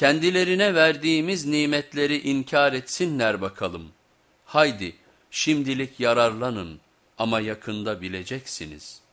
Kendilerine verdiğimiz nimetleri inkar etsinler bakalım. Haydi şimdilik yararlanın ama yakında bileceksiniz.''